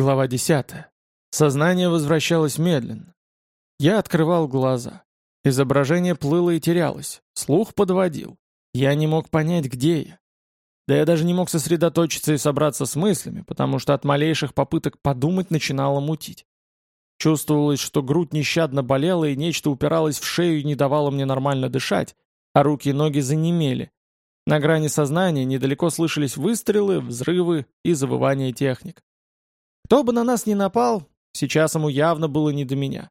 Глава 10. Сознание возвращалось медленно. Я открывал глаза. Изображение плыло и терялось. Слух подводил. Я не мог понять, где я. Да я даже не мог сосредоточиться и собраться с мыслями, потому что от малейших попыток подумать начинало мутить. Чувствовалось, что грудь нещадно болела и нечто упиралось в шею и не давало мне нормально дышать, а руки и ноги занемели. На грани сознания недалеко слышались выстрелы, взрывы и завывания техник. Кто бы на нас ни напал, сейчас ему явно было не до меня.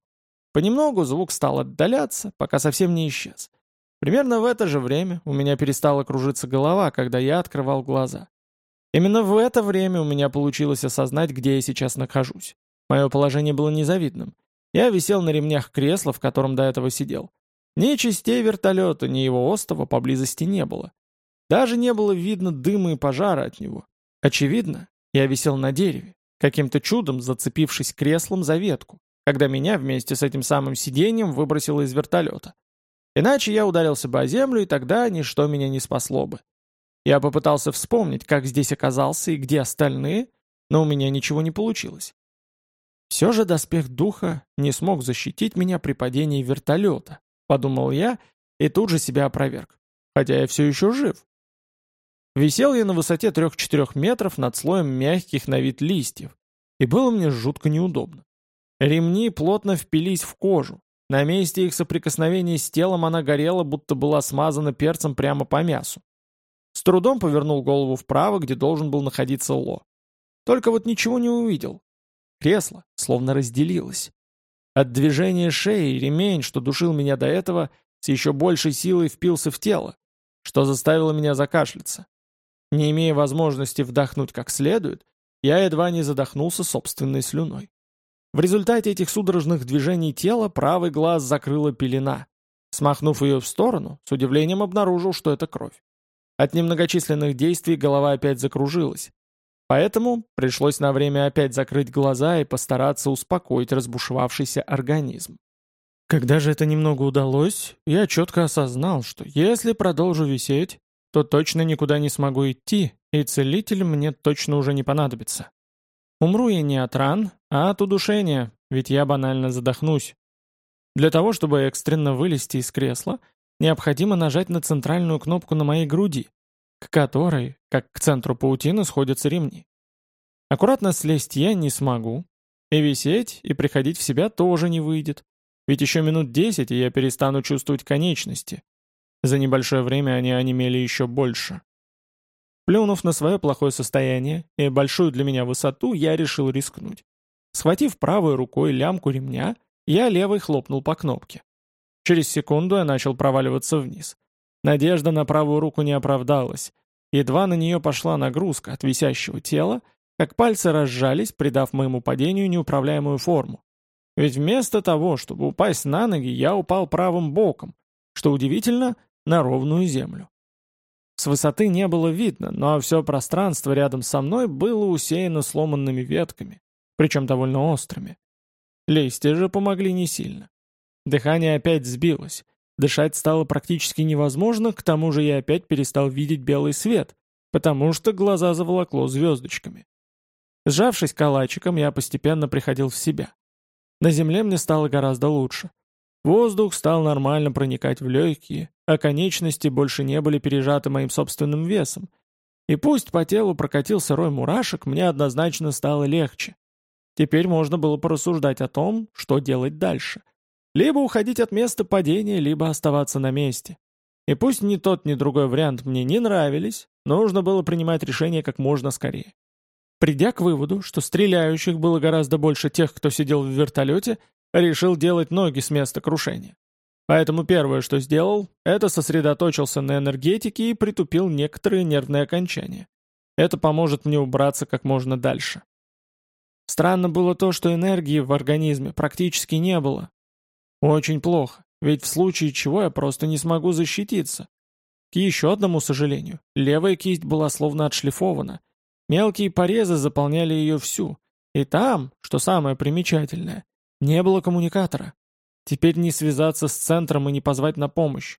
Понемногу звук стал отдаляться, пока совсем не исчез. Примерно в это же время у меня перестала кружиться голова, когда я открывал глаза. Именно в это время у меня получилось осознать, где я сейчас нахожусь. Мое положение было незавидным. Я висел на ремнях кресла, в котором до этого сидел. Ни частей вертолета, ни его остова поблизости не было. Даже не было видно дыма и пожара от него. Очевидно, я висел на дереве каким-то чудом зацепившись креслом за ветку, когда меня вместе с этим самым сиденьем выбросило из вертолета. Иначе я ударился бы о землю, и тогда ничто меня не спасло бы. Я попытался вспомнить, как здесь оказался и где остальные, но у меня ничего не получилось. Все же доспех духа не смог защитить меня при падении вертолета, подумал я и тут же себя опроверг. Хотя я все еще жив. Висел я на высоте 3-4 метров над слоем мягких на вид листьев, и было мне жутко неудобно. Ремни плотно впились в кожу. На месте их соприкосновения с телом она горела, будто была смазана перцем прямо по мясу. С трудом повернул голову вправо, где должен был находиться Ло. Только вот ничего не увидел. Кресло словно разделилось. От движения шеи ремень, что душил меня до этого, с еще большей силой впился в тело, что заставило меня закашляться. Не имея возможности вдохнуть как следует, я едва не задохнулся собственной слюной. В результате этих судорожных движений тела правый глаз закрыла пелена. Смахнув ее в сторону, с удивлением обнаружил, что это кровь. От немногочисленных действий голова опять закружилась. Поэтому пришлось на время опять закрыть глаза и постараться успокоить разбушевавшийся организм. Когда же это немного удалось, я четко осознал, что если продолжу висеть, то точно никуда не смогу идти, и целитель мне точно уже не понадобится. Умру я не от ран, а от удушения, ведь я банально задохнусь. Для того, чтобы экстренно вылезти из кресла, необходимо нажать на центральную кнопку на моей груди, к которой, как к центру паутины, сходятся ремни. Аккуратно слезть я не смогу, и висеть, и приходить в себя тоже не выйдет, ведь еще минут десять, и я перестану чувствовать конечности, за небольшое время они онемели еще больше. Плюнув на свое плохое состояние и большую для меня высоту, я решил рискнуть. Схватив правой рукой лямку ремня, я левой хлопнул по кнопке. Через секунду я начал проваливаться вниз. Надежда на правую руку не оправдалась. Едва на нее пошла нагрузка от висящего тела, как пальцы разжались, придав моему падению неуправляемую форму. Ведь вместо того, чтобы упасть на ноги, я упал правым боком. Что удивительно, на ровную землю. С высоты не было видно, но все пространство рядом со мной было усеяно сломанными ветками, причем довольно острыми. Листья же помогли не сильно. Дыхание опять сбилось. Дышать стало практически невозможно, к тому же я опять перестал видеть белый свет, потому что глаза заволокло звездочками. Сжавшись калачиком, я постепенно приходил в себя. На земле мне стало гораздо лучше. Воздух стал нормально проникать в легкие, а конечности больше не были пережаты моим собственным весом. И пусть по телу прокатился рой мурашек, мне однозначно стало легче. Теперь можно было порассуждать о том, что делать дальше. Либо уходить от места падения, либо оставаться на месте. И пусть ни тот, ни другой вариант мне не нравились, нужно было принимать решение как можно скорее. Придя к выводу, что стреляющих было гораздо больше тех, кто сидел в вертолете, решил делать ноги с места крушения. Поэтому первое, что сделал, это сосредоточился на энергетике и притупил некоторые нервные окончания. Это поможет мне убраться как можно дальше. Странно было то, что энергии в организме практически не было. Очень плохо, ведь в случае чего я просто не смогу защититься. К еще одному сожалению, левая кисть была словно отшлифована. Мелкие порезы заполняли ее всю. И там, что самое примечательное, не было коммуникатора. Теперь не связаться с центром и не позвать на помощь.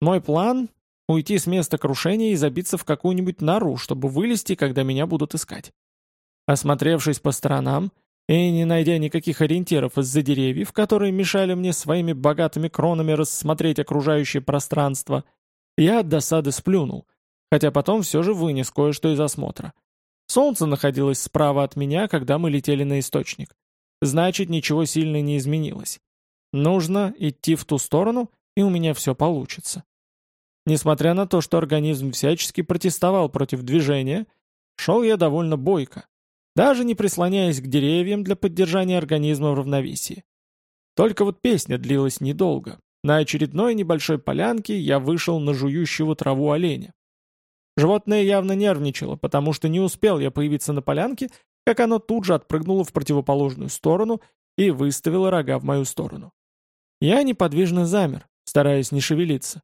Мой план — уйти с места крушения и забиться в какую-нибудь нору, чтобы вылезти, когда меня будут искать. Осмотревшись по сторонам и не найдя никаких ориентиров из-за деревьев, которые мешали мне своими богатыми кронами рассмотреть окружающее пространство, я от досады сплюнул, хотя потом все же вынес кое-что из осмотра. Солнце находилось справа от меня, когда мы летели на источник. Значит, ничего сильно не изменилось. Нужно идти в ту сторону, и у меня все получится. Несмотря на то, что организм всячески протестовал против движения, шел я довольно бойко, даже не прислоняясь к деревьям для поддержания организма в равновесии. Только вот песня длилась недолго. На очередной небольшой полянке я вышел на жующего траву оленя. Животное явно нервничало, потому что не успел я появиться на полянке, как оно тут же отпрыгнуло в противоположную сторону и выставило рога в мою сторону. Я неподвижно замер, стараясь не шевелиться.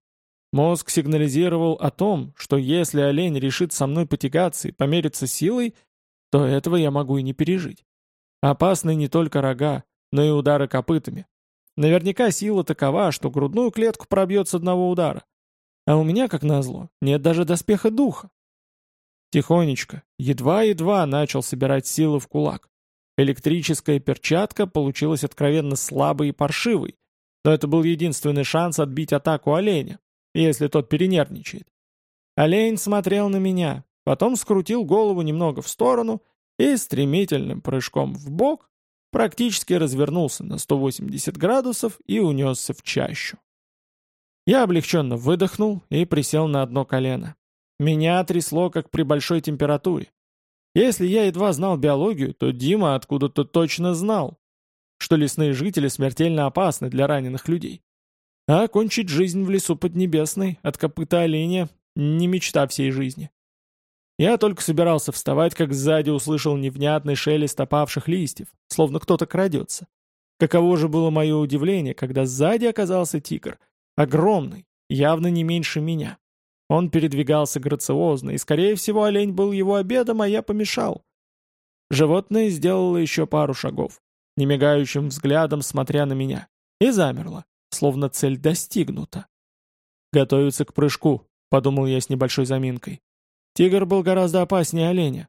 Мозг сигнализировал о том, что если олень решит со мной потягаться и помериться силой, то этого я могу и не пережить. Опасны не только рога, но и удары копытами. Наверняка сила такова, что грудную клетку пробьет с одного удара. А у меня, как назло, нет даже доспеха духа. Тихонечко, едва-едва начал собирать силы в кулак. Электрическая перчатка получилась откровенно слабой и паршивой, но это был единственный шанс отбить атаку оленя, если тот перенервничает. Олень смотрел на меня, потом скрутил голову немного в сторону и стремительным прыжком в бок практически развернулся на 180 градусов и унесся в чащу. Я облегченно выдохнул и присел на одно колено. Меня трясло, как при большой температуре. Если я едва знал биологию, то Дима откуда-то точно знал, что лесные жители смертельно опасны для раненых людей. А окончить жизнь в лесу Поднебесной от копыта оленя — не мечта всей жизни. Я только собирался вставать, как сзади услышал невнятный шелест опавших листьев, словно кто-то крадется. Каково же было мое удивление, когда сзади оказался тигр, Огромный, явно не меньше меня. Он передвигался грациозно, и, скорее всего, олень был его обедом, а я помешал. Животное сделало еще пару шагов, немигающим взглядом смотря на меня, и замерло, словно цель достигнута. «Готовится к прыжку», — подумал я с небольшой заминкой. Тигр был гораздо опаснее оленя.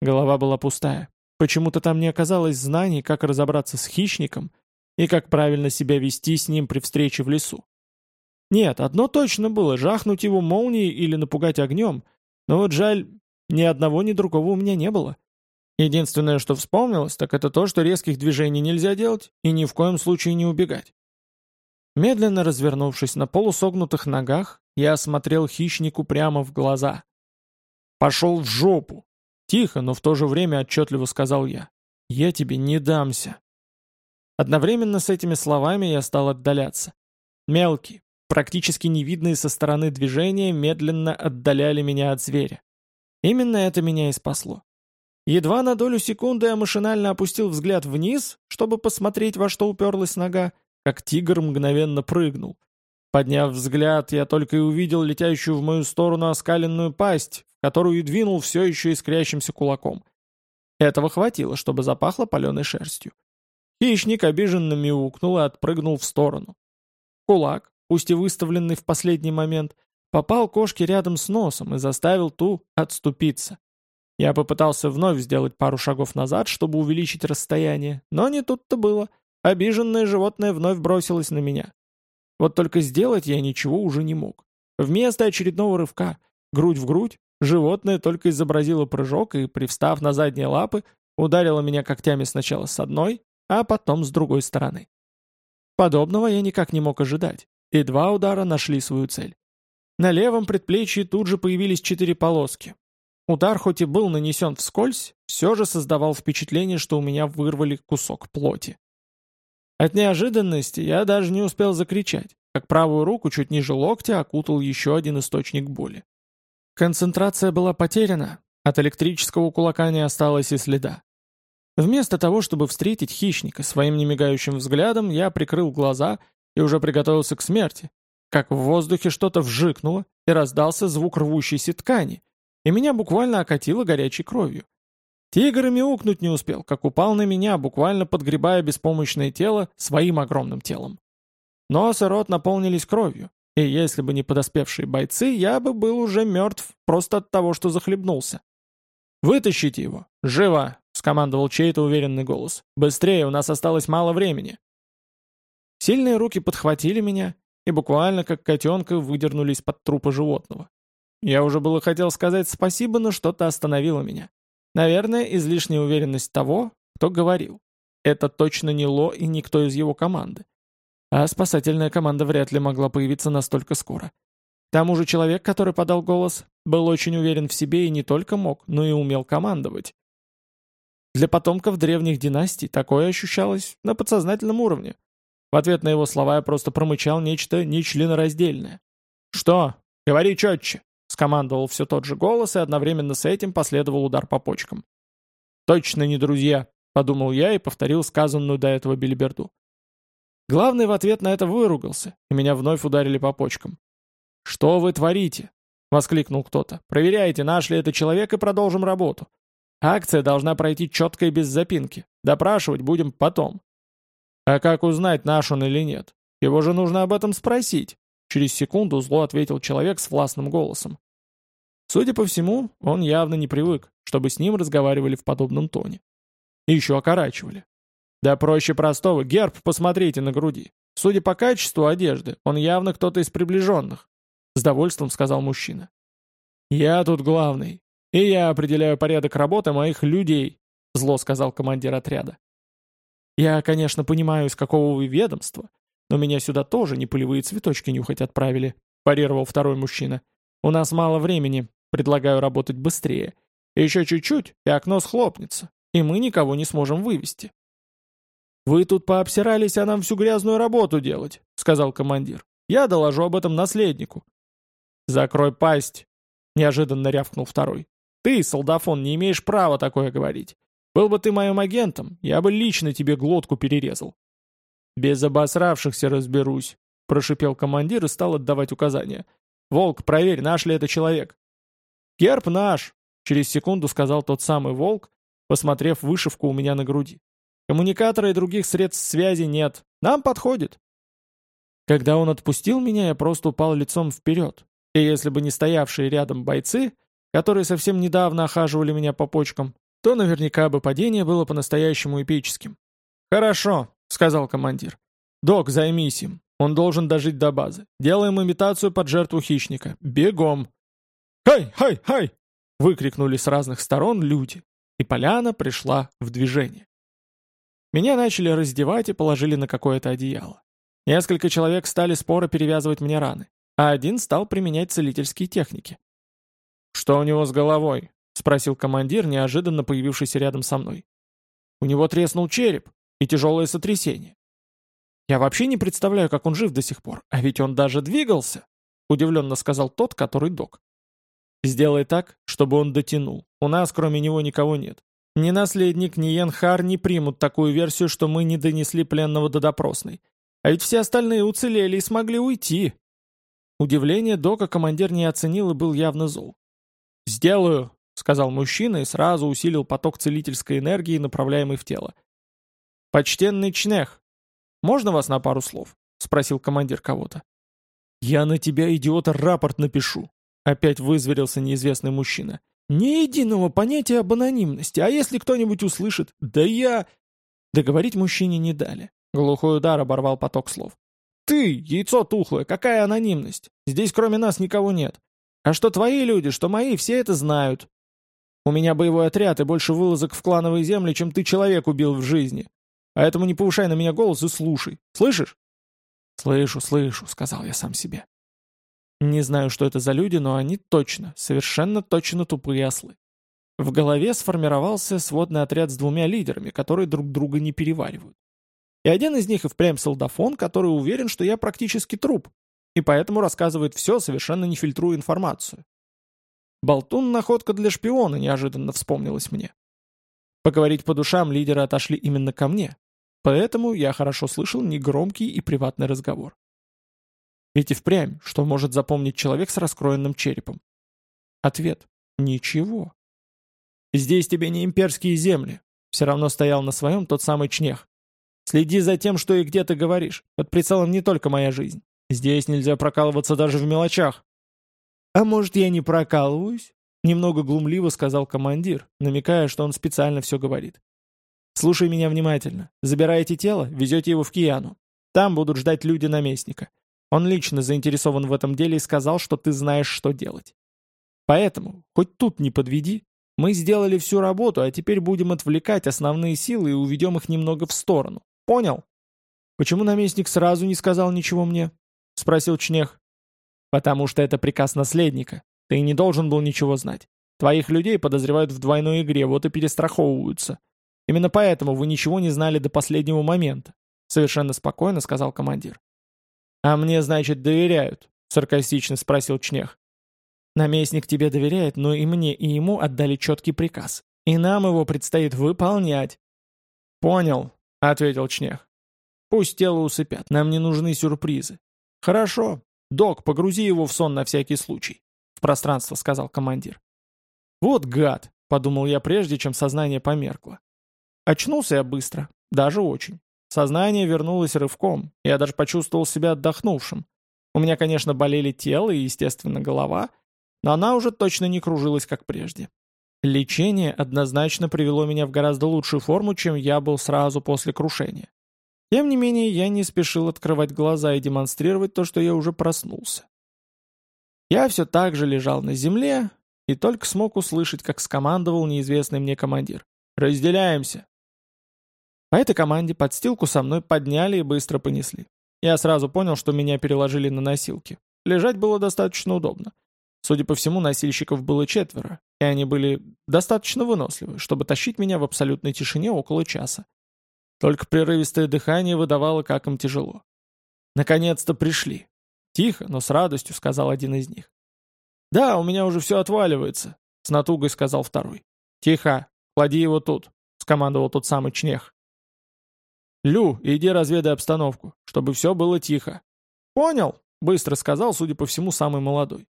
Голова была пустая. Почему-то там не оказалось знаний, как разобраться с хищником и как правильно себя вести с ним при встрече в лесу. Нет, одно точно было — жахнуть его молнией или напугать огнем. Но вот жаль, ни одного, ни другого у меня не было. Единственное, что вспомнилось, так это то, что резких движений нельзя делать и ни в коем случае не убегать. Медленно развернувшись на полусогнутых ногах, я осмотрел хищнику прямо в глаза. «Пошел в жопу!» Тихо, но в то же время отчетливо сказал я. «Я тебе не дамся!» Одновременно с этими словами я стал отдаляться. Мелкий, практически невидные со стороны движения, медленно отдаляли меня от зверя. Именно это меня и спасло. Едва на долю секунды я машинально опустил взгляд вниз, чтобы посмотреть, во что уперлась нога, как тигр мгновенно прыгнул. Подняв взгляд, я только и увидел летящую в мою сторону оскаленную пасть, которую и двинул все еще искрящимся кулаком. Этого хватило, чтобы запахло паленой шерстью. Хищник обиженно мяукнул и отпрыгнул в сторону. Кулак, пусть и выставленный в последний момент, попал кошке рядом с носом и заставил ту отступиться. Я попытался вновь сделать пару шагов назад, чтобы увеличить расстояние, но не тут-то было. Обиженное животное вновь бросилось на меня. Вот только сделать я ничего уже не мог. Вместо очередного рывка, грудь в грудь, животное только изобразило прыжок и, привстав на задние лапы, ударило меня когтями сначала с одной, а потом с другой стороны. Подобного я никак не мог ожидать и два удара нашли свою цель. На левом предплечье тут же появились четыре полоски. Удар хоть и был нанесен вскользь, все же создавал впечатление, что у меня вырвали кусок плоти. От неожиданности я даже не успел закричать, как правую руку чуть ниже локтя окутал еще один источник боли. Концентрация была потеряна, от электрического кулака не осталось и следа. Вместо того, чтобы встретить хищника своим немигающим взглядом, я прикрыл глаза и уже приготовился к смерти, как в воздухе что-то вжикнуло и раздался звук рвущейся ткани, и меня буквально окатило горячей кровью. Тигр и мяукнуть не успел, как упал на меня, буквально подгребая беспомощное тело своим огромным телом. Нос и рот наполнились кровью, и если бы не подоспевшие бойцы, я бы был уже мертв просто от того, что захлебнулся. «Вытащите его! Живо!» — скомандовал чей-то уверенный голос. «Быстрее, у нас осталось мало времени!» Сильные руки подхватили меня и буквально как котенка выдернулись под трупа животного. Я уже было хотел сказать спасибо, но что-то остановило меня. Наверное, излишняя уверенность того, кто говорил. Это точно не Ло и никто из его команды. А спасательная команда вряд ли могла появиться настолько скоро. К тому же человек, который подал голос, был очень уверен в себе и не только мог, но и умел командовать. Для потомков древних династий такое ощущалось на подсознательном уровне. В ответ на его слова я просто промычал нечто нечленораздельное. «Что? Говори четче!» — скомандовал все тот же голос, и одновременно с этим последовал удар по почкам. «Точно не друзья!» — подумал я и повторил сказанную до этого билиберду. Главный в ответ на это выругался, и меня вновь ударили по почкам. «Что вы творите?» — воскликнул кто-то. «Проверяйте, наш ли это человек, и продолжим работу. Акция должна пройти четко и без запинки. Допрашивать будем потом». «А как узнать, наш он или нет? Его же нужно об этом спросить», — через секунду зло ответил человек с властным голосом. Судя по всему, он явно не привык, чтобы с ним разговаривали в подобном тоне. И еще окорачивали. Да проще простого, герб посмотрите на груди. Судя по качеству одежды, он явно кто-то из приближенных. С довольством сказал мужчина. «Я тут главный, и я определяю порядок работы моих людей», зло сказал командир отряда. «Я, конечно, понимаю, из какого вы ведомства, но меня сюда тоже не полевые цветочки нюхать отправили», парировал второй мужчина. «У нас мало времени, предлагаю работать быстрее. Еще чуть-чуть, и окно схлопнется, и мы никого не сможем вывести». «Вы тут пообсирались, а нам всю грязную работу делать», — сказал командир. «Я доложу об этом наследнику». «Закрой пасть!» — неожиданно рявкнул второй. «Ты, солдафон, не имеешь права такое говорить. Был бы ты моим агентом, я бы лично тебе глотку перерезал». «Без обосравшихся разберусь», — прошипел командир и стал отдавать указания. «Волк, проверь, наш ли это человек». «Герб наш», — через секунду сказал тот самый волк, посмотрев вышивку у меня на груди. «Коммуникатора и других средств связи нет. Нам подходит». Когда он отпустил меня, я просто упал лицом вперед, и если бы не стоявшие рядом бойцы, которые совсем недавно охаживали меня по почкам, то наверняка бы падение было по-настоящему эпическим. «Хорошо», — сказал командир. «Док, займись им. Он должен дожить до базы. Делаем имитацию под жертву хищника. Бегом!» «Хай, хай, хай!» — выкрикнули с разных сторон люди, и поляна пришла в движение. Меня начали раздевать и положили на какое-то одеяло. Несколько человек стали споро перевязывать мне раны а один стал применять целительские техники. «Что у него с головой?» — спросил командир, неожиданно появившийся рядом со мной. «У него треснул череп и тяжелое сотрясение. Я вообще не представляю, как он жив до сих пор, а ведь он даже двигался», — удивленно сказал тот, который док. «Сделай так, чтобы он дотянул. У нас кроме него никого нет. Ни наследник, ни Янхар не примут такую версию, что мы не донесли пленного до допросной. А ведь все остальные уцелели и смогли уйти. Удивление Дока командир не оценил и был явно зол. «Сделаю», — сказал мужчина и сразу усилил поток целительской энергии, направляемый в тело. «Почтенный Чнех, можно вас на пару слов?» — спросил командир кого-то. «Я на тебя, идиота, рапорт напишу», — опять вызверился неизвестный мужчина. «Ни единого понятия об анонимности, а если кто-нибудь услышит? Да я...» Договорить мужчине не дали. Глухой удар оборвал поток слов. Ты, яйцо тухлое, какая анонимность? Здесь кроме нас никого нет. А что твои люди, что мои, все это знают. У меня боевой отряд и больше вылазок в клановые земли, чем ты человек убил в жизни. Поэтому не повышай на меня голос и слушай. Слышишь? «Слышу, слышу», — сказал я сам себе. Не знаю, что это за люди, но они точно, совершенно точно тупые ослы. В голове сформировался сводный отряд с двумя лидерами, которые друг друга не переваривают. И один из них и впрямь солдафон, который уверен, что я практически труп, и поэтому рассказывает все, совершенно не фильтруя информацию. Болтун — находка для шпиона, неожиданно вспомнилось мне. Поговорить по душам лидеры отошли именно ко мне, поэтому я хорошо слышал негромкий и приватный разговор. Ведь и впрямь, что может запомнить человек с раскроенным черепом? Ответ — ничего. Здесь тебе не имперские земли. Все равно стоял на своем тот самый чнех. Следи за тем, что и где ты говоришь. Под прицелом не только моя жизнь. Здесь нельзя прокалываться даже в мелочах. А может, я не прокалываюсь? Немного глумливо сказал командир, намекая, что он специально все говорит. «Слушай меня внимательно. Забираете тело, везете его в Кияну. Там будут ждать люди наместника. Он лично заинтересован в этом деле и сказал, что ты знаешь, что делать. Поэтому, хоть тут не подведи, мы сделали всю работу, а теперь будем отвлекать основные силы и уведем их немного в сторону. Понял? Почему наместник сразу не сказал ничего мне? Спросил Чнех. Потому что это приказ наследника. Ты не должен был ничего знать. Твоих людей подозревают в двойной игре, вот и перестраховываются. Именно поэтому вы ничего не знали до последнего момента. Совершенно спокойно сказал командир. «А мне, значит, доверяют?» — саркастично спросил Чнех. Наместник тебе доверяет, но и мне, и ему отдали четкий приказ. И нам его предстоит выполнять. Понял, ответил Чнех. Пусть тело усыпят, нам не нужны сюрпризы. Хорошо. Док, погрузи его в сон на всякий случай. В пространство, сказал командир. Вот гад, подумал я прежде, чем сознание померкло. Очнулся я быстро, даже очень. Сознание вернулось рывком, я даже почувствовал себя отдохнувшим. У меня, конечно, болели тело и, естественно, голова, но она уже точно не кружилась, как прежде. Лечение однозначно привело меня в гораздо лучшую форму, чем я был сразу после крушения. Тем не менее, я не спешил открывать глаза и демонстрировать то, что я уже проснулся. Я все так же лежал на земле и только смог услышать, как скомандовал неизвестный мне командир. «Разделяемся!» По этой команде подстилку со мной подняли и быстро понесли. Я сразу понял, что меня переложили на носилки. Лежать было достаточно удобно. Судя по всему, носильщиков было четверо, и они были достаточно выносливы, чтобы тащить меня в абсолютной тишине около часа. Только прерывистое дыхание выдавало, как им тяжело. «Наконец-то пришли!» «Тихо, но с радостью», — сказал один из них. «Да, у меня уже все отваливается», — с натугой сказал второй. «Тихо, клади его тут», — скомандовал тот самый Чнех. «Лю, иди разведай обстановку, чтобы все было тихо». «Понял», — быстро сказал, судя по всему, самый молодой.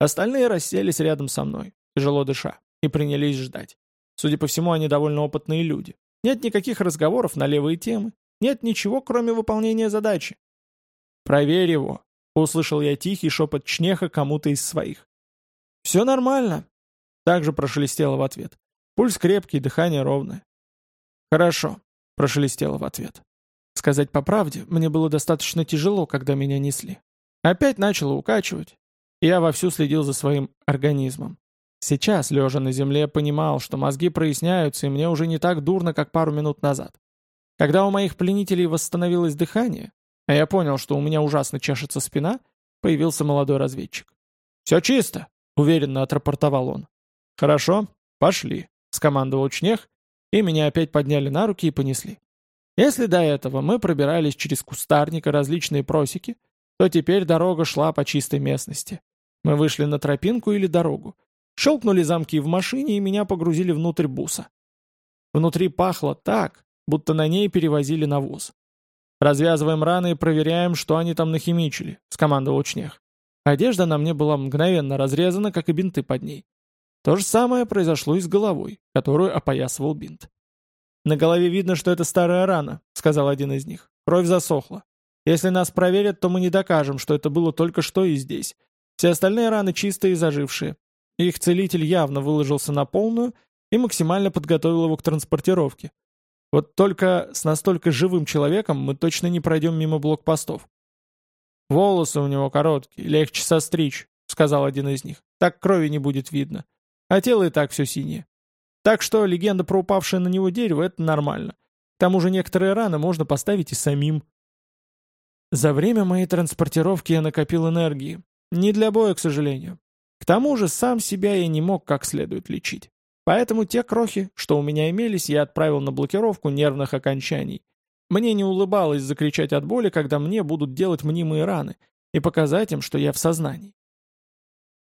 Остальные расселись рядом со мной, тяжело дыша, и принялись ждать. Судя по всему, они довольно опытные люди. Нет никаких разговоров на левые темы. Нет ничего, кроме выполнения задачи. «Проверь его», — услышал я тихий шепот Чнеха кому-то из своих. «Все нормально», — также прошелестело в ответ. Пульс крепкий, дыхание ровное. «Хорошо», — прошелестело в ответ. Сказать по правде, мне было достаточно тяжело, когда меня несли. Опять начало укачивать, я вовсю следил за своим организмом. Сейчас, лежа на земле, понимал, что мозги проясняются, и мне уже не так дурно, как пару минут назад. Когда у моих пленителей восстановилось дыхание, а я понял, что у меня ужасно чешется спина, появился молодой разведчик. «Все чисто», — уверенно отрапортовал он. «Хорошо, пошли», — скомандовал Чнех, и меня опять подняли на руки и понесли. Если до этого мы пробирались через кустарник и различные просеки, то теперь дорога шла по чистой местности. Мы вышли на тропинку или дорогу. Щелкнули замки в машине и меня погрузили внутрь буса. Внутри пахло так, будто на ней перевозили навоз. «Развязываем раны и проверяем, что они там нахимичили», — скомандовал Чнех. Одежда на мне была мгновенно разрезана, как и бинты под ней. То же самое произошло и с головой, которую опоясывал бинт. «На голове видно, что это старая рана», — сказал один из них. «Кровь засохла. Если нас проверят, то мы не докажем, что это было только что и здесь. Все остальные раны чистые и зажившие. Их целитель явно выложился на полную и максимально подготовил его к транспортировке. Вот только с настолько живым человеком мы точно не пройдем мимо блокпостов. «Волосы у него короткие, легче состричь», — сказал один из них. «Так крови не будет видно. А тело и так все синее. Так что легенда про упавшее на него дерево — это нормально. К тому же некоторые раны можно поставить и самим». За время моей транспортировки я накопил энергии. Не для боя, к сожалению. К тому же сам себя я не мог как следует лечить. Поэтому те крохи, что у меня имелись, я отправил на блокировку нервных окончаний. Мне не улыбалось закричать от боли, когда мне будут делать мнимые раны, и показать им, что я в сознании.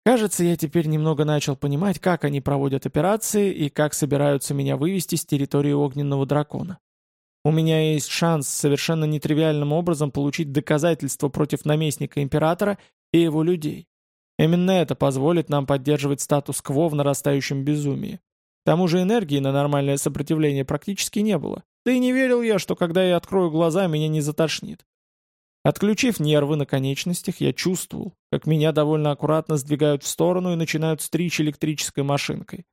Кажется, я теперь немного начал понимать, как они проводят операции и как собираются меня вывести с территории огненного дракона. У меня есть шанс совершенно нетривиальным образом получить доказательства против наместника императора и его людей. Именно это позволит нам поддерживать статус-кво в нарастающем безумии. К тому же энергии на нормальное сопротивление практически не было. Да и не верил я, что когда я открою глаза, меня не затошнит. Отключив нервы на конечностях, я чувствовал, как меня довольно аккуратно сдвигают в сторону и начинают стричь электрической машинкой.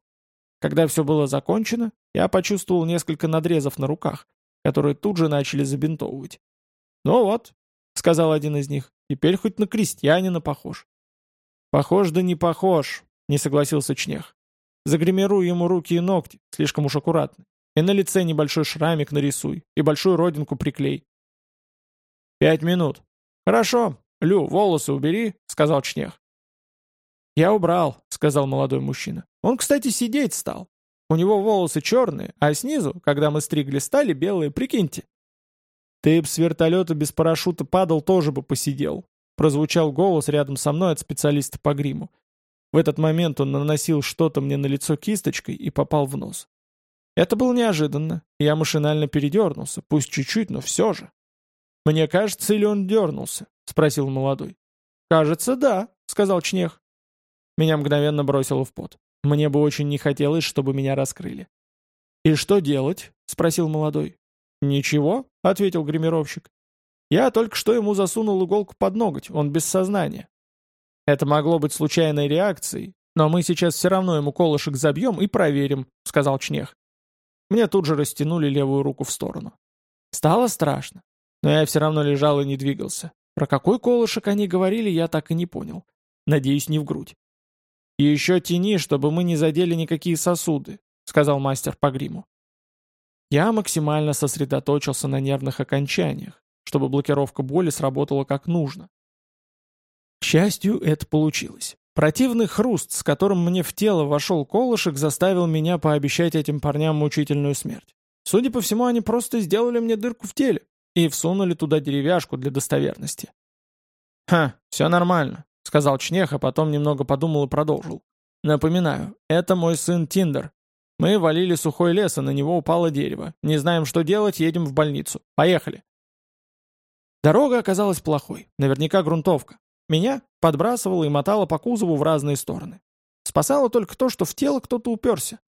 Когда все было закончено, я почувствовал несколько надрезов на руках, которые тут же начали забинтовывать. «Ну вот», — сказал один из них, — «теперь хоть на крестьянина похож». «Похож да не похож», — не согласился Чнех. «Загримирую ему руки и ногти, слишком уж аккуратно. И на лице небольшой шрамик нарисуй, и большую родинку приклей». «Пять минут». «Хорошо. Лю, волосы убери», — сказал Чнех. «Я убрал», — сказал молодой мужчина. «Он, кстати, сидеть стал. У него волосы черные, а снизу, когда мы стригли, стали белые, прикиньте». «Ты б с вертолета без парашюта падал, тоже бы посидел», — прозвучал голос рядом со мной от специалиста по гриму. В этот момент он наносил что-то мне на лицо кисточкой и попал в нос. Это было неожиданно, я машинально передернулся, пусть чуть-чуть, но все же. «Мне кажется, или он дернулся?» — спросил молодой. «Кажется, да», — сказал Чнех. Меня мгновенно бросило в пот. Мне бы очень не хотелось, чтобы меня раскрыли. «И что делать?» — спросил молодой. «Ничего», — ответил гримировщик. «Я только что ему засунул иголку под ноготь, он без сознания». «Это могло быть случайной реакцией, но мы сейчас все равно ему колышек забьем и проверим», — сказал Чнех. Мне тут же растянули левую руку в сторону. Стало страшно, но я все равно лежал и не двигался. Про какой колышек они говорили, я так и не понял. Надеюсь, не в грудь. «И еще тяни, чтобы мы не задели никакие сосуды», — сказал мастер по гриму. Я максимально сосредоточился на нервных окончаниях, чтобы блокировка боли сработала как нужно. К счастью, это получилось. Противный хруст, с которым мне в тело вошел колышек, заставил меня пообещать этим парням мучительную смерть. Судя по всему, они просто сделали мне дырку в теле и всунули туда деревяшку для достоверности. «Ха, все нормально», — сказал Чнех, а потом немного подумал и продолжил. «Напоминаю, это мой сын Тиндер. Мы валили сухой лес, и на него упало дерево. Не знаем, что делать, едем в больницу. Поехали. Дорога оказалась плохой. Наверняка грунтовка. Меня подбрасывало и мотало по кузову в разные стороны. Спасало только то, что в тело кто-то уперся.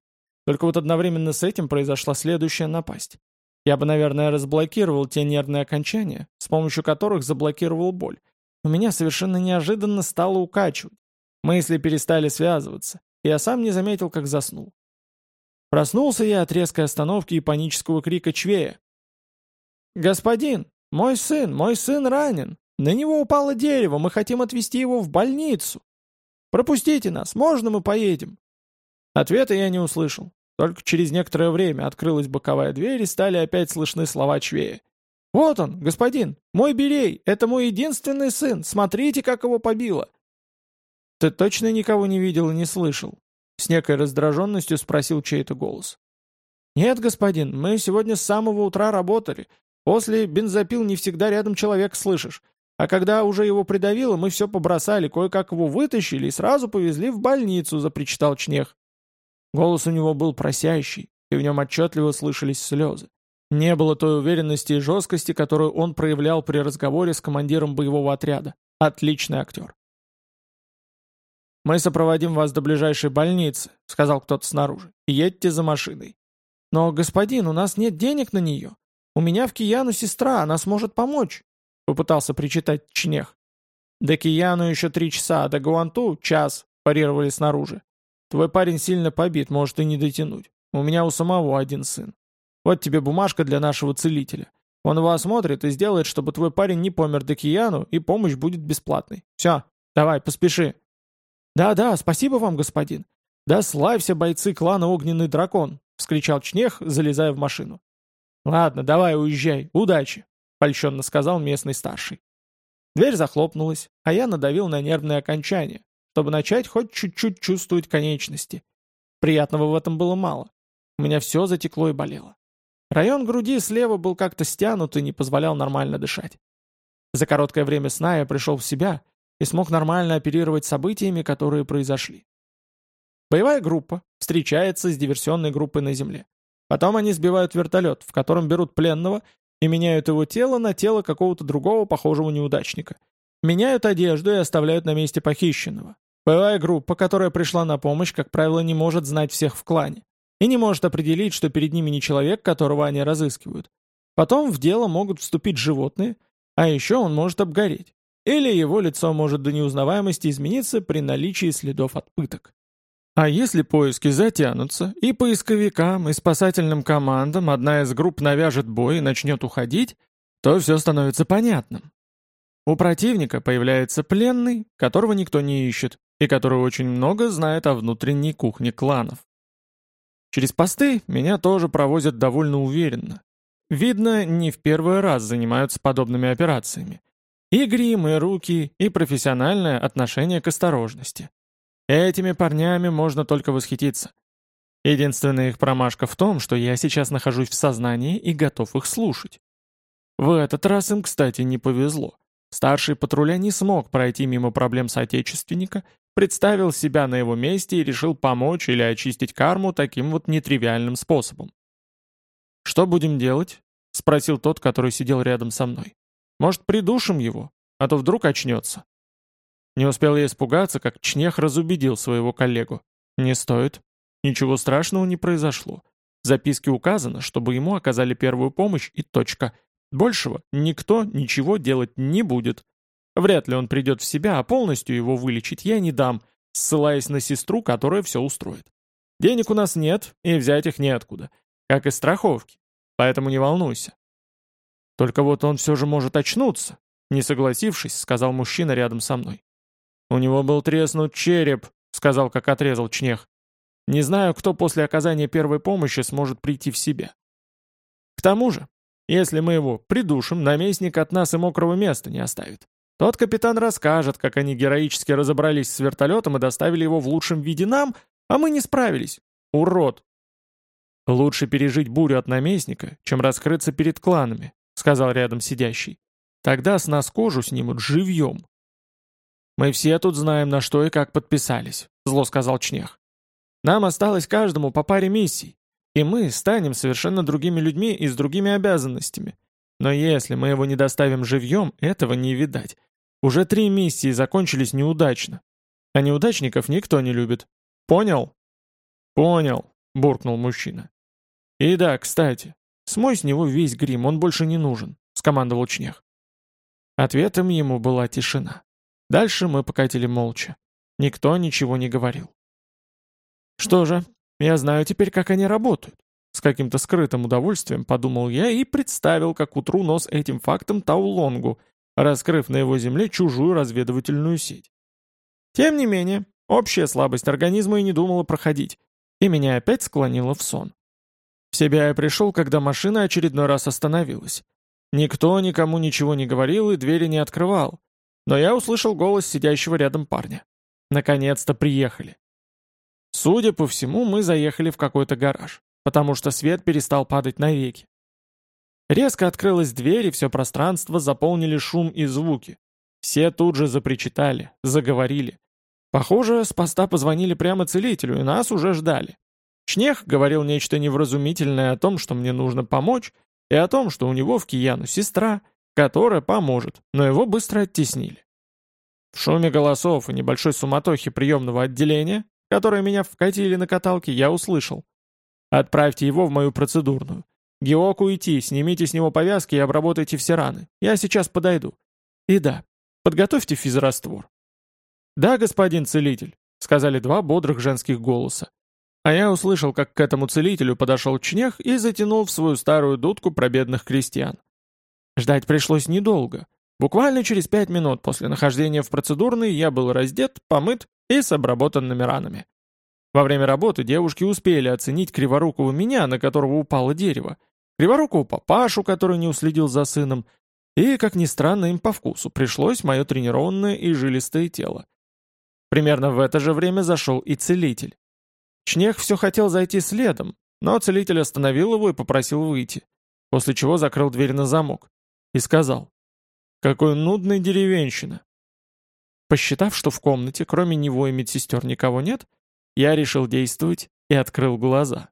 Только вот одновременно с этим произошла следующая напасть. Я бы, наверное, разблокировал те нервные окончания, с помощью которых заблокировал боль. У меня совершенно неожиданно стало укачивать. Мысли перестали связываться. Я сам не заметил, как заснул. Проснулся я от резкой остановки и панического крика Чвея. «Господин, мой сын, мой сын ранен. На него упало дерево, мы хотим отвезти его в больницу. Пропустите нас, можно мы поедем?» Ответа я не услышал. Только через некоторое время открылась боковая дверь и стали опять слышны слова Чвея. «Вот он, господин, мой Берей, это мой единственный сын, смотрите, как его побило!» «Ты точно никого не видел и не слышал?» С некой раздраженностью спросил чей-то голос. «Нет, господин, мы сегодня с самого утра работали. После бензопил не всегда рядом человек слышишь. А когда уже его придавило, мы все побросали, кое-как его вытащили и сразу повезли в больницу», — запричитал Чнех. Голос у него был просящий, и в нем отчетливо слышались слезы. Не было той уверенности и жесткости, которую он проявлял при разговоре с командиром боевого отряда. Отличный актер. «Мы сопроводим вас до ближайшей больницы», — сказал кто-то снаружи. «Едьте за машиной». «Но, господин, у нас нет денег на нее. У меня в Кияну сестра, она сможет помочь», — попытался причитать Чнех. «До Кияну еще три часа, а до Гуанту — час», — парировали снаружи. «Твой парень сильно побит, может и не дотянуть. У меня у самого один сын. Вот тебе бумажка для нашего целителя. Он его осмотрит и сделает, чтобы твой парень не помер до Кияну, и помощь будет бесплатной. Все, давай, поспеши». «Да-да, спасибо вам, господин. Да славься, бойцы клана Огненный Дракон!» — вскричал Чнех, залезая в машину. «Ладно, давай уезжай, удачи!» — польщенно сказал местный старший. Дверь захлопнулась, а я надавил на нервное окончание, чтобы начать хоть чуть-чуть чувствовать конечности. Приятного в этом было мало. У меня все затекло и болело. Район груди слева был как-то стянут и не позволял нормально дышать. За короткое время сна я пришел в себя и смог нормально оперировать событиями, которые произошли. Боевая группа встречается с диверсионной группой на земле. Потом они сбивают вертолет, в котором берут пленного и меняют его тело на тело какого-то другого похожего неудачника. Меняют одежду и оставляют на месте похищенного. Боевая группа, которая пришла на помощь, как правило, не может знать всех в клане. И не может определить, что перед ними не человек, которого они разыскивают. Потом в дело могут вступить животные, А еще он может обгореть. Или его лицо может до неузнаваемости измениться при наличии следов от пыток. А если поиски затянутся, и поисковикам, и спасательным командам одна из групп навяжет бой и начнет уходить, то все становится понятным. У противника появляется пленный, которого никто не ищет, и который очень много знает о внутренней кухне кланов. Через посты меня тоже провозят довольно уверенно. Видно, не в первый раз занимаются подобными операциями. И грим, и руки, и профессиональное отношение к осторожности. Этими парнями можно только восхититься. Единственная их промашка в том, что я сейчас нахожусь в сознании и готов их слушать. В этот раз им, кстати, не повезло. Старший патруля не смог пройти мимо проблем соотечественника, представил себя на его месте и решил помочь или очистить карму таким вот нетривиальным способом. «Что будем делать?» — спросил тот, который сидел рядом со мной. «Может, придушим его, а то вдруг очнется». Не успел я испугаться, как Чнех разубедил своего коллегу. «Не стоит. Ничего страшного не произошло. В записке указано, чтобы ему оказали первую помощь и точка. Большего никто ничего делать не будет. Вряд ли он придет в себя, а полностью его вылечить я не дам, ссылаясь на сестру, которая все устроит. Денег у нас нет, и взять их неоткуда. Как и страховки. Поэтому не волнуйся. Только вот он все же может очнуться, не согласившись, сказал мужчина рядом со мной. У него был треснут череп, сказал, как отрезал чнех. Не знаю, кто после оказания первой помощи сможет прийти в себя. К тому же, если мы его придушим, наместник от нас и мокрого места не оставит. Тот капитан расскажет, как они героически разобрались с вертолетом и доставили его в лучшем виде нам, а мы не справились. Урод! Лучше пережить бурю от наместника, чем раскрыться перед кланами, сказал рядом сидящий. Тогда с нас кожу снимут живьем. Мы все тут знаем, на что и как подписались, зло сказал Чнех. Нам осталось каждому по паре миссий, и мы станем совершенно другими людьми и с другими обязанностями. Но если мы его не доставим живьем, этого не видать. Уже три миссии закончились неудачно. А неудачников никто не любит. Понял? Понял, буркнул мужчина. И да, кстати, смой с него весь грим, он больше не нужен, скомандовал Чнех. Ответом ему была тишина. Дальше мы покатили молча. Никто ничего не говорил. Что же, я знаю теперь, как они работают. С каким-то скрытым удовольствием подумал я и представил, как утру нос этим фактом Таулонгу, раскрыв на его земле чужую разведывательную сеть. Тем не менее, общая слабость организма и не думала проходить, и меня опять склонило в сон. В себя я пришел, когда машина очередной раз остановилась. Никто никому ничего не говорил и двери не открывал, но я услышал голос сидящего рядом парня. Наконец-то приехали. Судя по всему, мы заехали в какой-то гараж потому что свет перестал падать навеки. Резко открылась дверь, и все пространство заполнили шум и звуки. Все тут же запричитали, заговорили. Похоже, с поста позвонили прямо целителю, и нас уже ждали. Чнех говорил нечто невразумительное о том, что мне нужно помочь, и о том, что у него в Кияну сестра, которая поможет, но его быстро оттеснили. В шуме голосов и небольшой суматохе приемного отделения, которые меня вкатили на каталке, я услышал. Отправьте его в мою процедурную. Геоку идти, снимите с него повязки и обработайте все раны. Я сейчас подойду. И да, подготовьте физраствор. «Да, господин целитель», — сказали два бодрых женских голоса. А я услышал, как к этому целителю подошел Чнех и затянул в свою старую дудку про бедных крестьян. Ждать пришлось недолго. Буквально через пять минут после нахождения в процедурной я был раздет, помыт и с обработанными ранами. Во время работы девушки успели оценить криворукого меня, на которого упало дерево, криворукого папашу, который не уследил за сыном, и, как ни странно, им по вкусу пришлось мое тренированное и жилистое тело. Примерно в это же время зашел и целитель. Чнех все хотел зайти следом, но целитель остановил его и попросил выйти, после чего закрыл дверь на замок и сказал, «Какой нудный деревенщина!» Посчитав, что в комнате, кроме него и медсестер, никого нет, я решил действовать и открыл глаза.